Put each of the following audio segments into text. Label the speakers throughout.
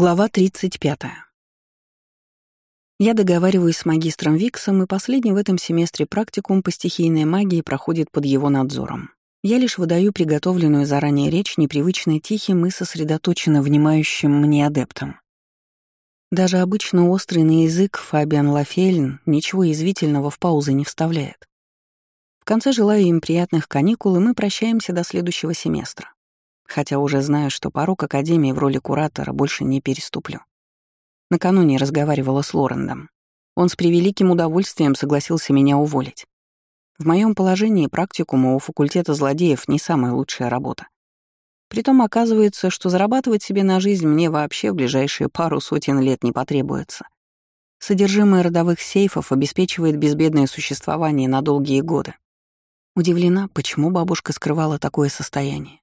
Speaker 1: Глава 35. Я договариваюсь с магистром Виксом, и последний в этом семестре практикум по стихийной магии проходит под его надзором. Я лишь выдаю приготовленную заранее речь, непривычно тихим и сосредоточенно внимающим мне адептам. Даже обычно острый на язык Фабиан Лафельн ничего язвительного в паузы не вставляет. В конце желаю им приятных каникул, и мы прощаемся до следующего семестра хотя уже знаю, что порог Академии в роли куратора больше не переступлю. Накануне разговаривала с Лорендом. Он с превеликим удовольствием согласился меня уволить. В моем положении практикума у факультета злодеев не самая лучшая работа. Притом оказывается, что зарабатывать себе на жизнь мне вообще в ближайшие пару сотен лет не потребуется. Содержимое родовых сейфов обеспечивает безбедное существование на долгие годы. Удивлена, почему бабушка скрывала такое состояние.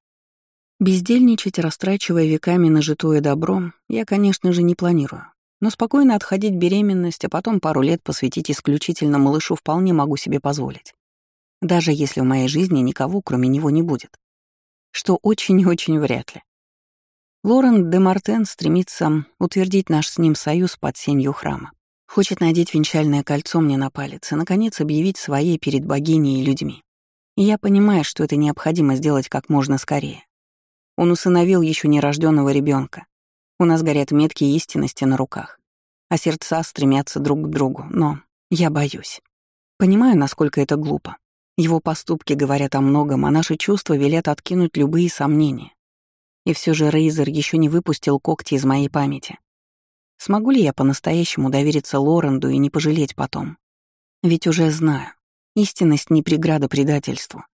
Speaker 1: Бездельничать, растрачивая веками нажитое добро, я, конечно же, не планирую. Но спокойно отходить беременность, а потом пару лет посвятить исключительно малышу вполне могу себе позволить. Даже если в моей жизни никого, кроме него, не будет. Что очень-очень вряд ли. Лорен де Мартен стремится утвердить наш с ним союз под сенью храма. Хочет надеть венчальное кольцо мне на палец и, наконец, объявить своей перед богиней и людьми. И я понимаю, что это необходимо сделать как можно скорее. Он усыновил еще нерожденного ребенка. У нас горят метки истинности на руках, а сердца стремятся друг к другу, но я боюсь. Понимаю, насколько это глупо. Его поступки говорят о многом, а наши чувства велят откинуть любые сомнения. И все же Рейзер еще не выпустил когти из моей памяти. Смогу ли я по-настоящему довериться Лоренду и не пожалеть потом? Ведь уже знаю, истинность не преграда предательству,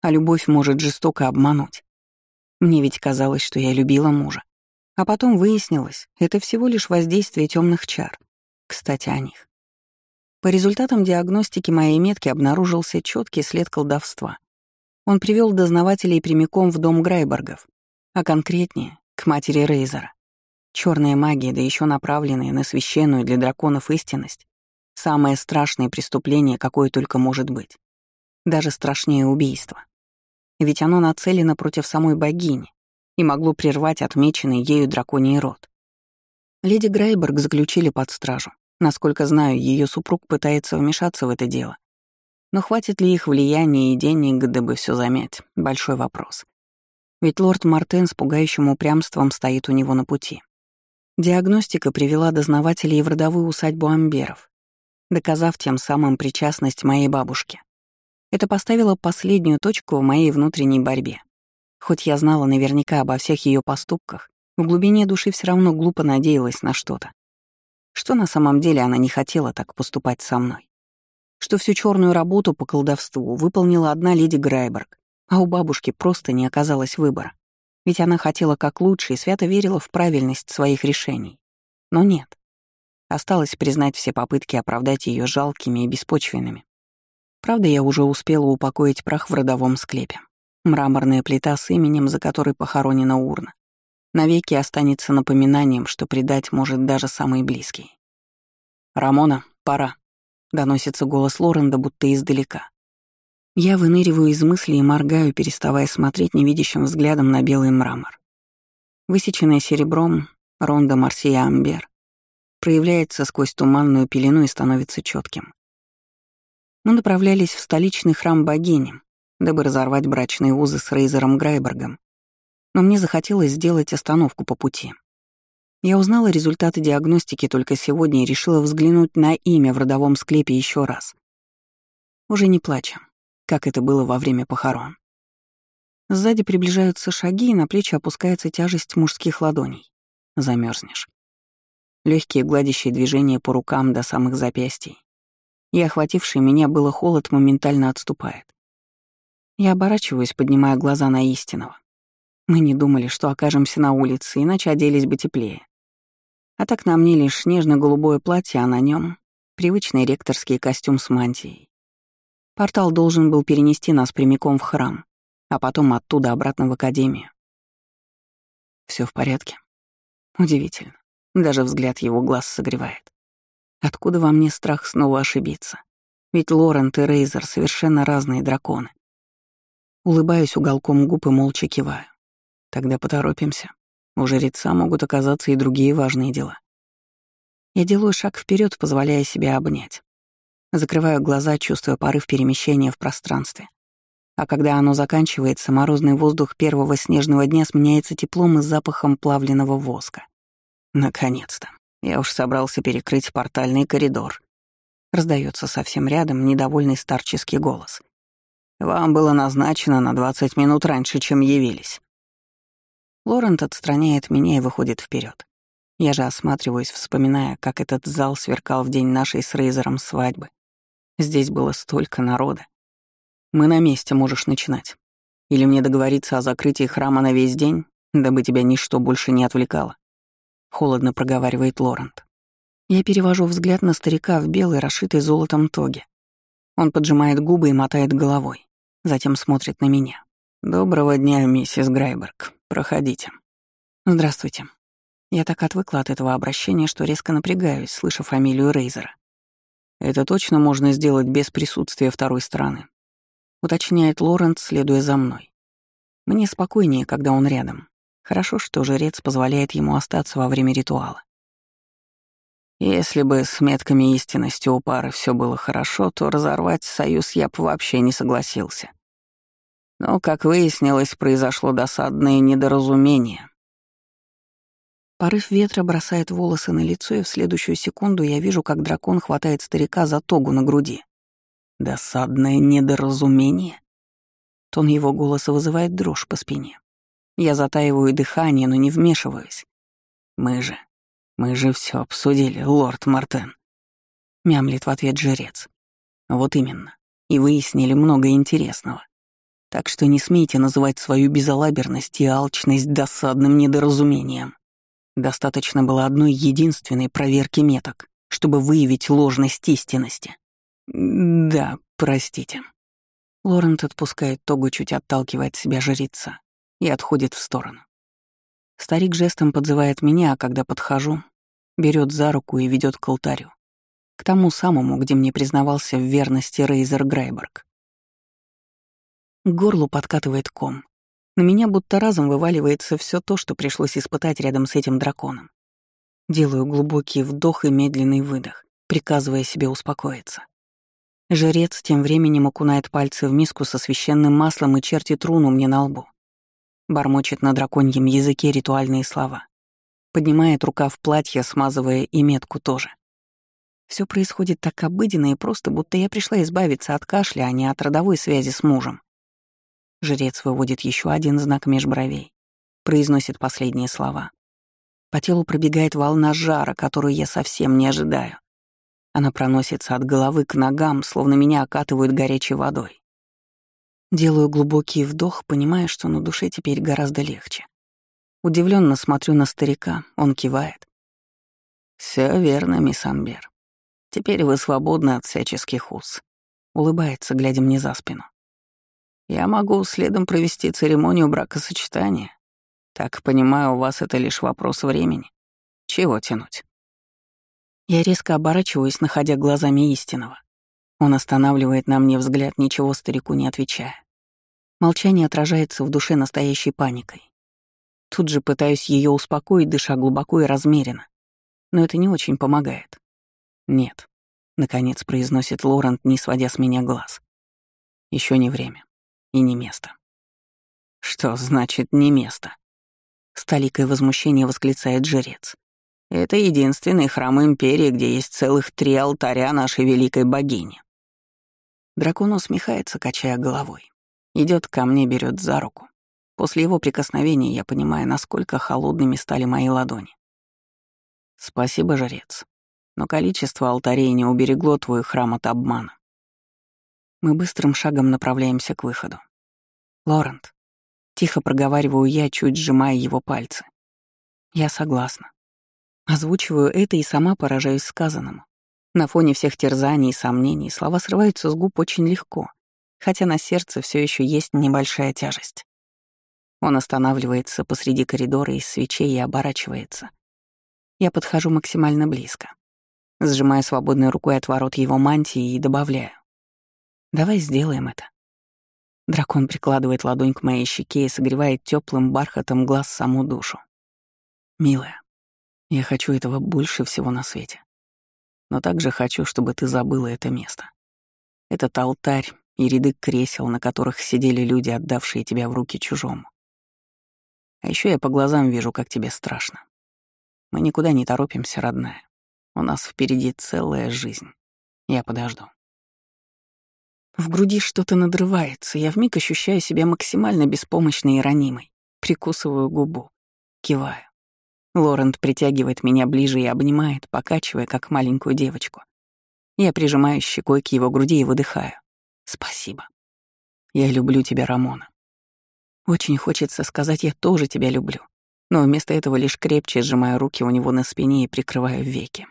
Speaker 1: а любовь может жестоко обмануть. Мне ведь казалось, что я любила мужа. А потом выяснилось, это всего лишь воздействие темных чар. Кстати, о них. По результатам диагностики моей метки обнаружился четкий след колдовства. Он привел дознавателей прямиком в дом Грайбергов, а конкретнее — к матери Рейзера. Черная магия, да еще направленная на священную для драконов истинность — самое страшное преступление, какое только может быть. Даже страшнее убийства ведь оно нацелено против самой богини и могло прервать отмеченный ею драконий род. Леди Грейберг заключили под стражу. Насколько знаю, ее супруг пытается вмешаться в это дело. Но хватит ли их влияния и денег, дабы все замять? Большой вопрос. Ведь лорд Мартен с пугающим упрямством стоит у него на пути. Диагностика привела дознавателей в родовую усадьбу Амберов, доказав тем самым причастность моей бабушки. Это поставило последнюю точку в моей внутренней борьбе. Хоть я знала наверняка обо всех ее поступках, в глубине души все равно глупо надеялась на что-то. Что на самом деле она не хотела так поступать со мной. Что всю черную работу по колдовству выполнила одна леди Грайберг, а у бабушки просто не оказалось выбора. Ведь она хотела как лучше и свято верила в правильность своих решений. Но нет. Осталось признать все попытки оправдать ее жалкими и беспочвенными. Правда, я уже успела упокоить прах в родовом склепе. Мраморная плита с именем, за которой похоронена урна. Навеки останется напоминанием, что предать может даже самый близкий. «Рамона, пора», — доносится голос Лоренда будто издалека. Я выныриваю из мыслей и моргаю, переставая смотреть невидящим взглядом на белый мрамор. Высеченная серебром Ронда Марсия Амбер проявляется сквозь туманную пелену и становится четким. Мы направлялись в столичный храм богини, дабы разорвать брачные узы с Рейзером Грайбергом. Но мне захотелось сделать остановку по пути. Я узнала результаты диагностики только сегодня и решила взглянуть на имя в родовом склепе еще раз. Уже не плача, как это было во время похорон. Сзади приближаются шаги, и на плечи опускается тяжесть мужских ладоней. Замерзнешь. Легкие гладящие движения по рукам до самых запястий и охвативший меня было холод моментально отступает. Я оборачиваюсь, поднимая глаза на истинного. Мы не думали, что окажемся на улице, иначе оделись бы теплее. А так на мне лишь нежно-голубое платье, а на нем привычный ректорский костюм с мантией. Портал должен был перенести нас прямиком в храм, а потом оттуда обратно в академию. Все в порядке. Удивительно. Даже взгляд его глаз согревает. Откуда во мне страх снова ошибиться? Ведь Лорент и Рейзер совершенно разные драконы. Улыбаюсь уголком губ и молча киваю. Тогда поторопимся. У жреца могут оказаться и другие важные дела. Я делаю шаг вперед, позволяя себе обнять. Закрываю глаза, чувствуя порыв перемещения в пространстве. А когда оно заканчивается, морозный воздух первого снежного дня сменяется теплом и запахом плавленного воска. Наконец-то. Я уж собрался перекрыть портальный коридор. Раздается совсем рядом недовольный старческий голос. «Вам было назначено на 20 минут раньше, чем явились». Лорент отстраняет меня и выходит вперед. Я же осматриваюсь, вспоминая, как этот зал сверкал в день нашей с Рейзером свадьбы. Здесь было столько народа. Мы на месте, можешь начинать. Или мне договориться о закрытии храма на весь день, дабы тебя ничто больше не отвлекало. Холодно проговаривает Лорент. Я перевожу взгляд на старика в белой, расшитой золотом тоге. Он поджимает губы и мотает головой. Затем смотрит на меня. «Доброго дня, миссис Грайберг. Проходите». «Здравствуйте», я так отвыкла от этого обращения, что резко напрягаюсь, слыша фамилию Рейзера. Это точно можно сделать без присутствия второй стороны, уточняет Лорент, следуя за мной. Мне спокойнее, когда он рядом. Хорошо, что жрец позволяет ему остаться во время ритуала. Если бы с метками истинности у пары все было хорошо, то разорвать союз я бы вообще не согласился. Но, как выяснилось, произошло досадное недоразумение, Порыв ветра бросает волосы на лицо, и в следующую секунду я вижу, как дракон хватает старика за тогу на груди. Досадное недоразумение. Тон его голоса вызывает дрожь по спине. Я затаиваю дыхание, но не вмешиваюсь. Мы же, мы же все обсудили, лорд Мартен. Мямлит в ответ жрец. Вот именно. И выяснили много интересного. Так что не смейте называть свою безалаберность и алчность досадным недоразумением. Достаточно было одной единственной проверки меток, чтобы выявить ложность истинности. Да, простите. Лорент отпускает тогу, чуть отталкивает себя жрица и отходит в сторону. Старик жестом подзывает меня, а когда подхожу, берет за руку и ведет к алтарю. К тому самому, где мне признавался в верности Рейзер Грейберг. К горлу подкатывает ком. На меня будто разом вываливается все то, что пришлось испытать рядом с этим драконом. Делаю глубокий вдох и медленный выдох, приказывая себе успокоиться. Жрец тем временем окунает пальцы в миску со священным маслом и чертит руну мне на лбу. Бормочет на драконьем языке ритуальные слова. Поднимает рука в платье, смазывая и метку тоже. Все происходит так обыденно и просто, будто я пришла избавиться от кашля, а не от родовой связи с мужем. Жрец выводит еще один знак меж бровей, произносит последние слова. По телу пробегает волна жара, которую я совсем не ожидаю. Она проносится от головы к ногам, словно меня окатывают горячей водой. Делаю глубокий вдох, понимая, что на душе теперь гораздо легче. Удивленно смотрю на старика, он кивает. Все верно, мисс Анбер. Теперь вы свободны от всяческих уз. Улыбается, глядя мне за спину. Я могу следом провести церемонию бракосочетания. Так понимаю, у вас это лишь вопрос времени. Чего тянуть? Я резко оборачиваюсь, находя глазами истинного. Он останавливает на мне взгляд, ничего старику не отвечая. Молчание отражается в душе настоящей паникой. Тут же пытаюсь ее успокоить, дыша глубоко и размеренно. Но это не очень помогает. «Нет», — наконец произносит Лорент, не сводя с меня глаз. Еще не время и не место. Что значит «не место»? С толикой возмущения восклицает жрец. Это единственный храм Империи, где есть целых три алтаря нашей великой богини. Дракон усмехается, качая головой. Идет ко мне, берет за руку. После его прикосновения я понимаю, насколько холодными стали мои ладони. Спасибо, жрец. Но количество алтарей не уберегло твой храм от обмана. Мы быстрым шагом направляемся к выходу. «Лорент», — тихо проговариваю я, чуть сжимая его пальцы. «Я согласна». Озвучиваю это и сама поражаюсь сказанному. На фоне всех терзаний и сомнений слова срываются с губ очень легко, хотя на сердце все еще есть небольшая тяжесть. Он останавливается посреди коридора из свечей и оборачивается. Я подхожу максимально близко. Сжимая свободной рукой отворот его мантии и добавляю. Давай сделаем это. Дракон прикладывает ладонь к моей щеке и согревает теплым бархатом глаз саму душу. Милая, я хочу этого больше всего на свете. Но также хочу, чтобы ты забыла это место. Этот алтарь и ряды кресел, на которых сидели люди, отдавшие тебя в руки чужому. А еще я по глазам вижу, как тебе страшно. Мы никуда не торопимся, родная. У нас впереди целая жизнь. Я подожду. В груди что-то надрывается, я вмиг ощущаю себя максимально беспомощной и ранимой. Прикусываю губу, киваю. Лорент притягивает меня ближе и обнимает, покачивая, как маленькую девочку. Я прижимаю щекой к его груди и выдыхаю. «Спасибо. Я люблю тебя, Рамона. Очень хочется сказать «я тоже тебя люблю», но вместо этого лишь крепче сжимаю руки у него на спине и прикрываю веки.